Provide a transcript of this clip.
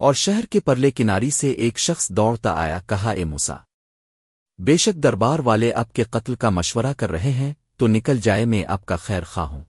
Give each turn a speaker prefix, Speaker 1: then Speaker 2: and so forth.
Speaker 1: اور شہر کے پرلے کناری سے ایک شخص دوڑتا آیا، کہا، اے موسا بے شک دربار والے اب کے قتل کا مشورہ کر رہے ہیں، تو نکل جائے، میں آپ کا خیر خواہ ہوں۔